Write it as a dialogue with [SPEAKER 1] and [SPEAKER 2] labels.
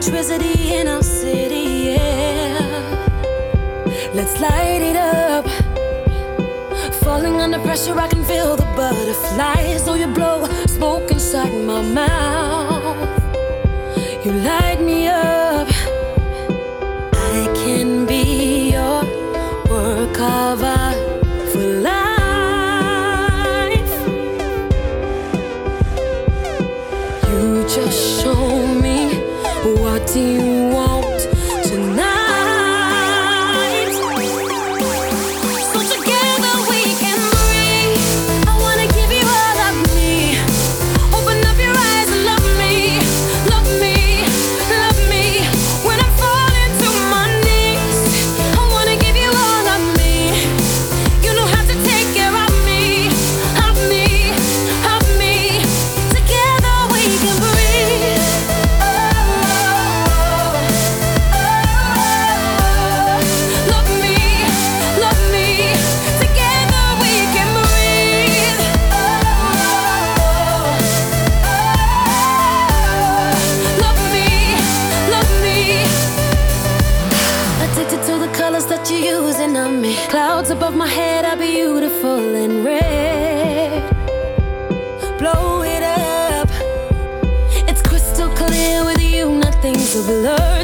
[SPEAKER 1] electricity in our city, yeah. Let's light it up. Falling under pressure, I can feel empty clouds above my head are beautiful and red. Blow it up, it's crystal clear with you, nothing's a blur.